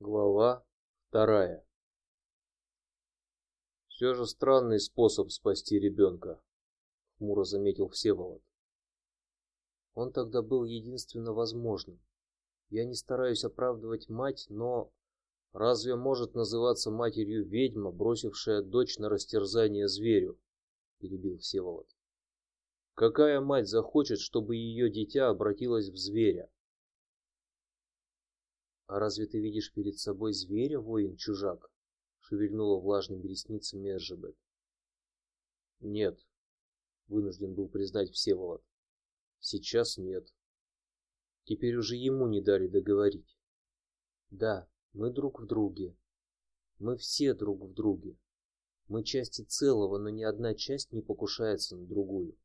Глава вторая. Все же странный способ спасти ребенка, хмуро заметил Всеволод. Он тогда был единственно возможным. Я не стараюсь оправдывать мать, но разве может называться матерью ведьма, бросившая дочь на растерзание зверю? перебил Всеволод. Какая мать захочет, чтобы ее дитя обратилось в зверя? А разве ты видишь перед собой зверя, воин-чужак? Шевельнула влажными ресницами Эржебет. Нет, вынужден был признать Всеволод. Сейчас нет. Теперь уже ему не дали договорить. Да, мы друг в друге. Мы все друг в друге. Мы части целого, но ни одна часть не покушается на другую.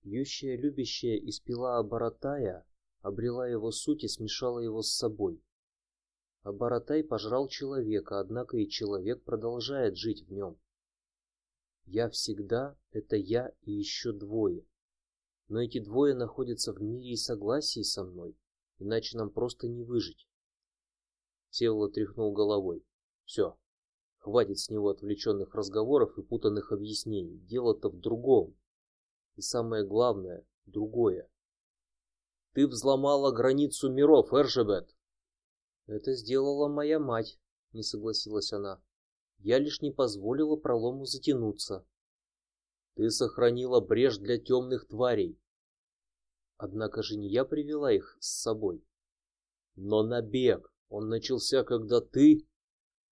Пьющая, любящая испила оборотая, обрела его суть и смешала его с собой. А Баратай пожрал человека, однако и человек продолжает жить в нем. Я всегда — это я и еще двое. Но эти двое находятся в мире и согласии со мной, иначе нам просто не выжить. Всеволод тряхнул головой. Все, хватит с него отвлеченных разговоров и путанных объяснений. Дело-то в другом. И самое главное, другое. Ты взломала границу миров, Эржебет. Это сделала моя мать, не согласилась она. Я лишь не позволила пролому затянуться. Ты сохранила брешь для темных тварей. Однако же не я привела их с собой. Но набег, он начался, когда ты,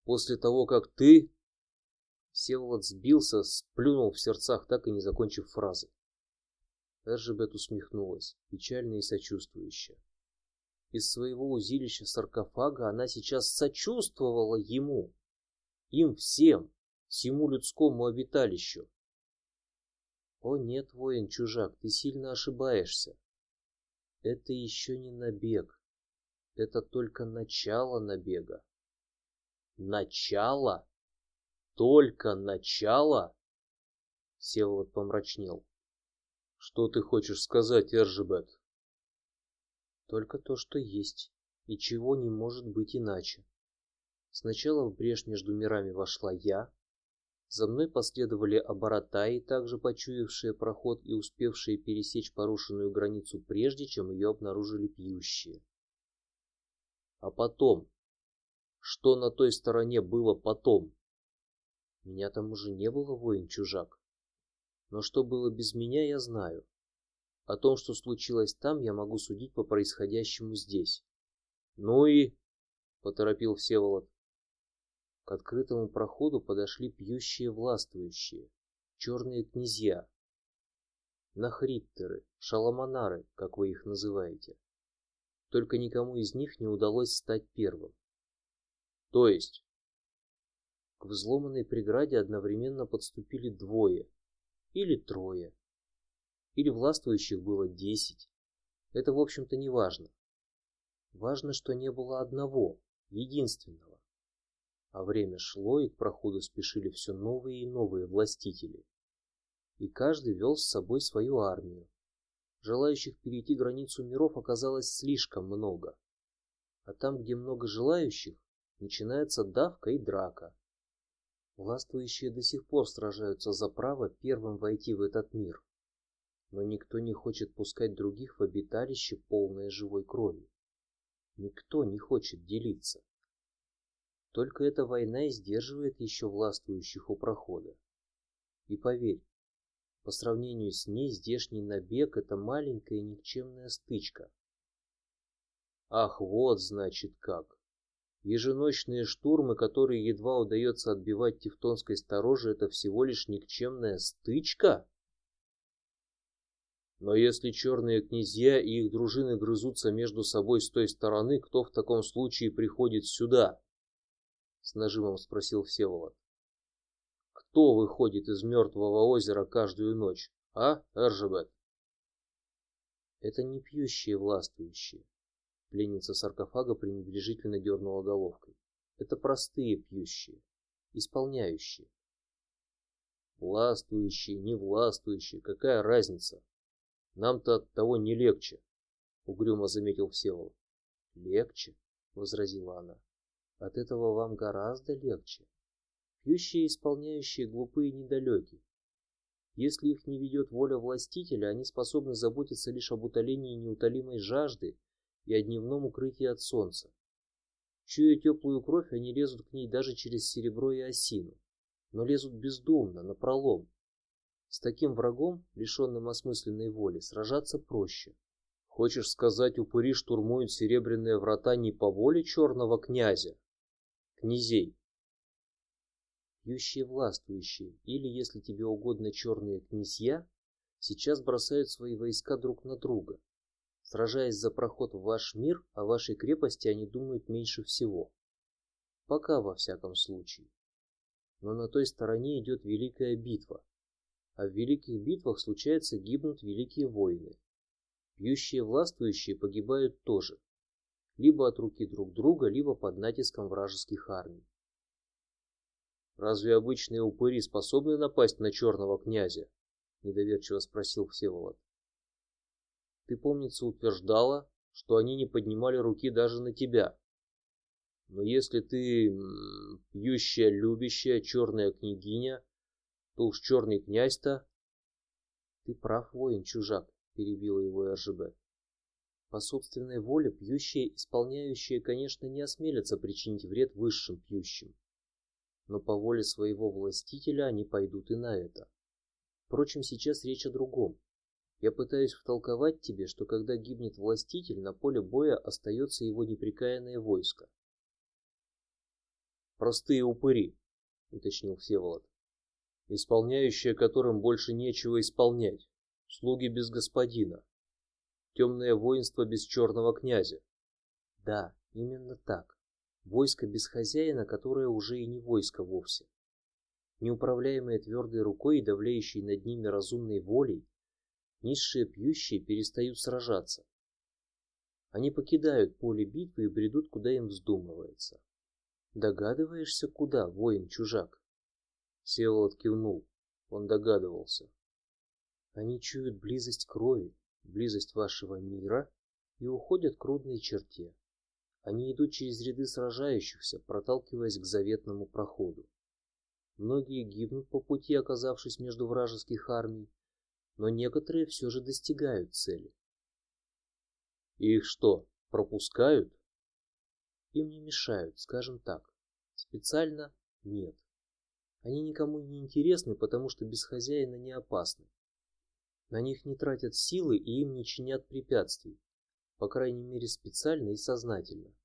после того, как ты. Всеволод сбился, сплюнул в сердцах, так и не закончив фразы. Эржебет усмехнулась, печально и сочувствующе. Из своего узилища саркофага она сейчас сочувствовала ему, им всем, всему людскому обиталищу. О нет, воин чужак, ты сильно ошибаешься. Это еще не набег, это только начало набега. Начало? Только начало? Севолод помрачнел. Что ты хочешь сказать, Эржебет? Только то, что есть, и чего не может быть иначе. Сначала в брешь между мирами вошла я, за мной последовали оборотаи, также почуявшие проход и успевшие пересечь порушенную границу прежде, чем ее обнаружили пьющие. А потом, что на той стороне было потом? Меня там уже не было, воин чужак. Но что было без меня, я знаю. О том, что случилось там, я могу судить по происходящему здесь. Ну и, поторопил Всеволод. К открытому проходу подошли пьющие властвующие, черные князья, нахриттеры, шаламанары, как вы их называете. Только никому из них не удалось стать первым. То есть к взломанной преграде одновременно подступили двое или трое, или властвующих было десять. Это в общем-то не важно. Важно, что не было одного, единственного. А время шло, и к проходу спешили все новые и новые властители. И каждый вел с собой свою армию. Желающих перейти границу миров оказалось слишком много. А там, где много желающих, начинается давка и драка. Властвующие до сих пор сражаются за право первым войти в этот мир, но никто не хочет пускать других в обиталище полное живой крови. Никто не хочет делиться. Только эта война и сдерживает еще властвующих у прохода. И поверь, по сравнению с ней здешний набег это маленькая никчемная стычка. Ах, вот значит как. Еженочные штурмы, которые едва удается отбивать тевтонской стороже, это всего лишь никчемная стычка. Но если черные князья и их дружины грызутся между собой с той стороны, кто в таком случае приходит сюда? С нажимом спросил Всеволод. Кто выходит из мертвого озера каждую ночь, а, Эржебет? Это не пьющие властвующие, Пленница саркофага пренебрежительно дернула головкой. Это простые пьющие, исполняющие. Властвующие, не властвующие, какая разница? Нам-то от того не легче, угрюмо заметил Всеволод. Легче? возразила она. От этого вам гораздо легче. Пьющие исполняющие глупые и недалеки. Если их не ведет воля властителя, они способны заботиться лишь об утолении неутолимой жажды и о дневном укрытии от солнца. Чуя теплую кровь, они лезут к ней даже через серебро и осину, но лезут бездумно, напролом. С таким врагом, лишенным осмысленной воли, сражаться проще. Хочешь сказать, упыри штурмуют серебряные врата не по воле черного князя, князей? Пьющие властвующие, или, если тебе угодно, черные князья, сейчас бросают свои войска друг на друга, Сражаясь за проход в ваш мир, о вашей крепости они думают меньше всего. Пока во всяком случае. Но на той стороне идет великая битва, а в великих битвах случается гибнут великие воины. Пьющие властвующие погибают тоже, либо от руки друг друга, либо под натиском вражеских армий. Разве обычные упыри способны напасть на черного князя? Недоверчиво спросил Всеволод. Ты, помнится, утверждала, что они не поднимали руки даже на тебя. Но если ты пьющая, любящая черная княгиня, то уж черный князь-то. Ты прав, воин чужак, перебила его РЖБ. По собственной воле пьющие, исполняющие, конечно, не осмелятся причинить вред высшим пьющим, но по воле своего властителя они пойдут и на это. Впрочем, сейчас речь о другом. Я пытаюсь втолковать тебе, что когда гибнет властитель, на поле боя остается его непрекаянное войско. Простые упыри, уточнил Всеволод, исполняющие которым больше нечего исполнять, слуги без господина, темное воинство без черного князя. Да, именно так. Войско без хозяина, которое уже и не войско вовсе. Неуправляемое твердой рукой и давлеющей над ними разумной волей, Низшие пьющие перестают сражаться. Они покидают поле битвы и бредут, куда им вздумывается. Догадываешься, куда, воин-чужак? Всеволод кивнул. Он догадывался. Они чуют близость крови, близость вашего мира и уходят к родной черте. Они идут через ряды сражающихся, проталкиваясь к заветному проходу. Многие гибнут по пути, оказавшись между вражеских армий, но некоторые все же достигают цели. их что, пропускают? Им не мешают, скажем так. Специально нет. Они никому не интересны, потому что без хозяина не опасны. На них не тратят силы и им не чинят препятствий, по крайней мере специально и сознательно.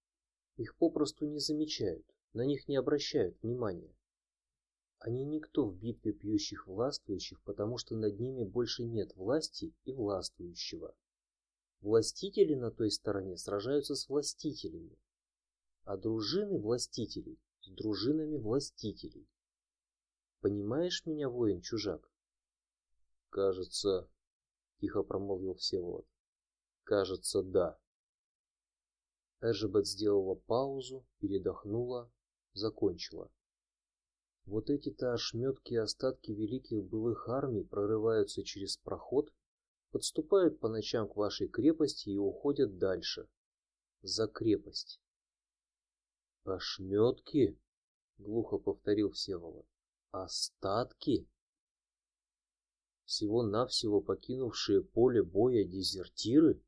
Их попросту не замечают, на них не обращают внимания. Они никто в битве пьющих властвующих, потому что над ними больше нет власти и властвующего. Властители на той стороне сражаются с властителями, а дружины властителей с дружинами властителей. Понимаешь меня, воин чужак? Кажется, тихо промолвил Всеволод. Кажется, да. Эжебет сделала паузу, передохнула, закончила. Вот эти-то ошметки и остатки великих былых армий прорываются через проход, подступают по ночам к вашей крепости и уходят дальше, за крепость. Ошметки? глухо повторил Всеволод. Остатки? Всего-навсего покинувшие поле боя дезертиры?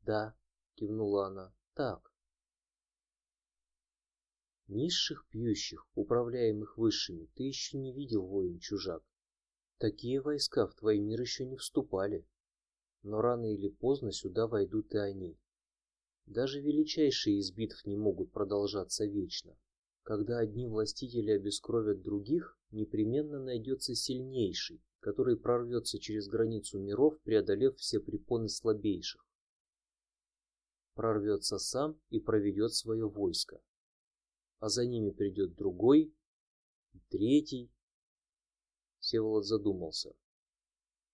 Да, кивнула она. Так. Низших пьющих, управляемых высшими, ты еще не видел, воин-чужак. Такие войска в твой мир еще не вступали. Но рано или поздно сюда войдут и они. Даже величайшие из битв не могут продолжаться вечно. Когда одни властители обескровят других, непременно найдется сильнейший, который прорвется через границу миров, преодолев все препоны слабейших. Прорвется сам и проведет свое войско, а за ними придет другой, третий. Всеволод задумался.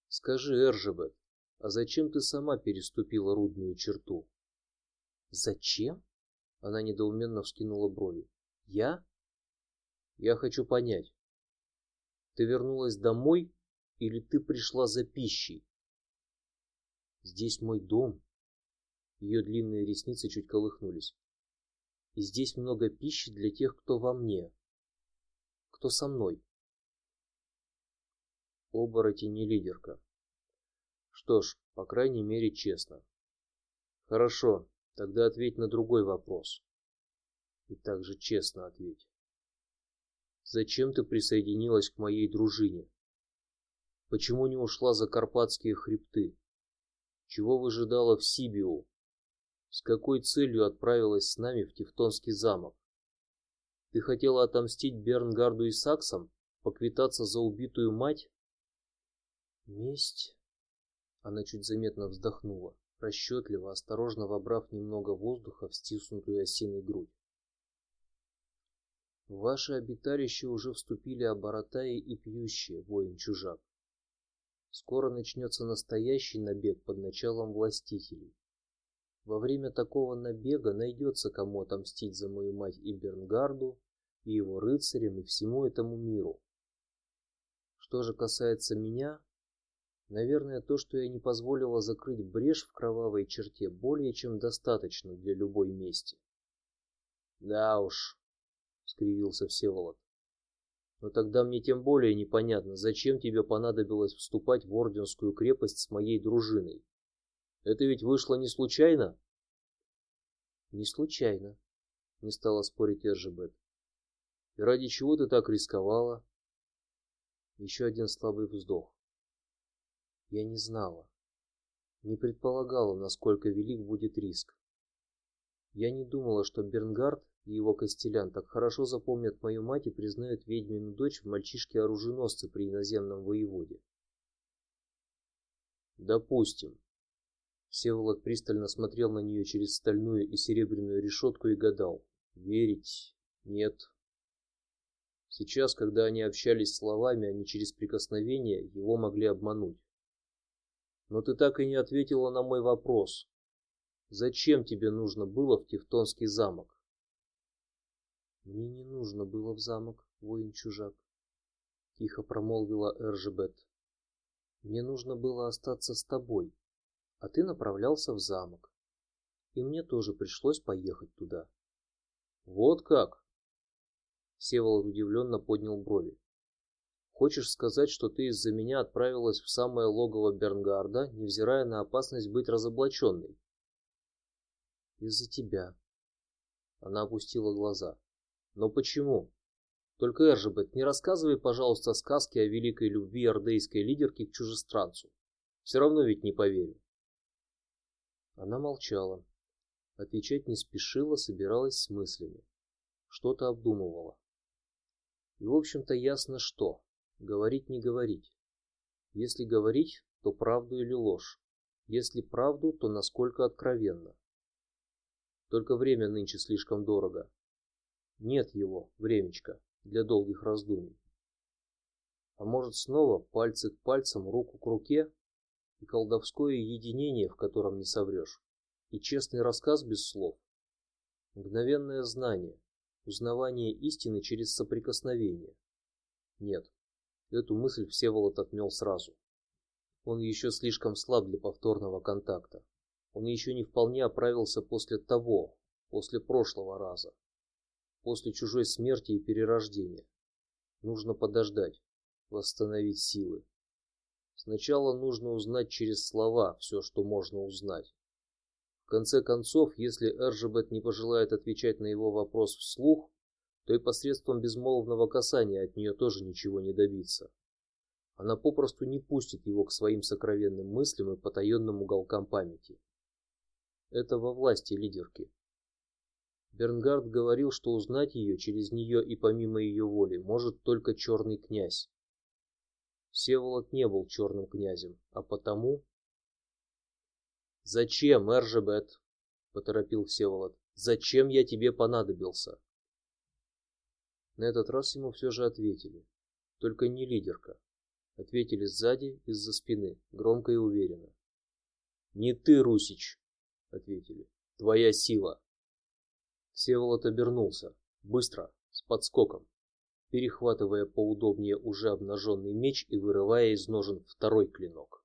Скажи, Эржебет, а зачем ты сама переступила рудную черту? Зачем? Она недоуменно вскинула брови. Я? Я хочу понять. Ты вернулась домой или ты пришла за пищей? Здесь мой дом. Ее длинные ресницы чуть колыхнулись. И здесь много пищи для тех, кто во мне, кто со мной. Оборотень не лидерка. Что ж, по крайней мере, честно. Хорошо, тогда ответь на другой вопрос. И также честно ответь. Зачем ты присоединилась к моей дружине? Почему не ушла за Карпатские хребты? Чего выжидала в Сибиу? С какой целью отправилась с нами в Тевтонский замок? Ты хотела отомстить Бернгарду и Саксам, поквитаться за убитую мать? Месть. Она чуть заметно вздохнула, расчетливо, осторожно вобрав немного воздуха в стиснутую осиной грудь. В ваше уже вступили оборотаи и пьющие, воин-чужак. Скоро начнется настоящий набег под началом властителей. Во время такого набега найдется кому отомстить за мою мать и Бернгарду, и его рыцарям, и всему этому миру. Что же касается меня, наверное, то, что я не позволила закрыть брешь в кровавой черте, более чем достаточно для любой мести. Да уж, скривился Всеволод. Но тогда мне тем более непонятно, зачем тебе понадобилось вступать в орденскую крепость с моей дружиной. Это ведь вышло не случайно? Не случайно, не стала спорить Эржебет. И ради чего ты так рисковала? Еще один слабый вздох. Я не знала, не предполагала, насколько велик будет риск. Я не думала, что Бернгард и его костелян так хорошо запомнят мою мать и признают ведьмину дочь в мальчишке-оруженосце при иноземном воеводе. Допустим. Всеволод пристально смотрел на нее через стальную и серебряную решетку и гадал: верить, нет. Сейчас, когда они общались словами, а не через прикосновения, его могли обмануть. Но ты так и не ответила на мой вопрос. Зачем тебе нужно было в Тевтонский замок? Мне не нужно было в замок, воин-чужак, тихо промолвила Эржебет. Мне нужно было остаться с тобой, а ты направлялся в замок, и мне тоже пришлось поехать туда. Вот как? Севолод удивленно поднял брови. Хочешь сказать, что ты из-за меня отправилась в самое логово Бернгарда, невзирая на опасность быть разоблаченной? Из-за тебя. Она опустила глаза. Но почему? Только Эржебет, не рассказывай, пожалуйста, сказки о великой любви ордейской лидерки к чужестранцу. Все равно ведь не поверю. Она молчала, отвечать не спешила, собиралась с мыслями, что-то обдумывала. И в общем-то ясно, что говорить не говорить. Если говорить, то правду или ложь. Если правду, то насколько откровенно. Только время нынче слишком дорого, нет его, времечка, для долгих раздумий. А может снова пальцы к пальцам, руку к руке и колдовское единение, в котором не соврешь, и честный рассказ без слов, мгновенное знание, узнавание истины через соприкосновение. Нет, эту мысль Всеволод отмел сразу. Он еще слишком слаб для повторного контакта. Он еще не вполне оправился после того, после прошлого раза после чужой смерти и перерождения. Нужно подождать, восстановить силы. Сначала нужно узнать через слова все, что можно узнать. В конце концов, если Эржебет не пожелает отвечать на его вопрос вслух, то и посредством безмолвного касания от нее тоже ничего не добиться. Она попросту не пустит его к своим сокровенным мыслям и потаенным уголкам памяти. Это во власти лидерки. Бернгард говорил, что узнать ее через нее и помимо ее воли может только черный князь. Всеволод не был черным князем, а потому. Зачем, Эржебет? поторопил Всеволод. Зачем я тебе понадобился? На этот раз ему все же ответили, только не лидерка. Ответили сзади, из-за спины, громко и уверенно. Не ты, Русич, ответили. Твоя сила. Всеволод обернулся, быстро, с подскоком, перехватывая поудобнее уже обнаженный меч и вырывая из ножен второй клинок.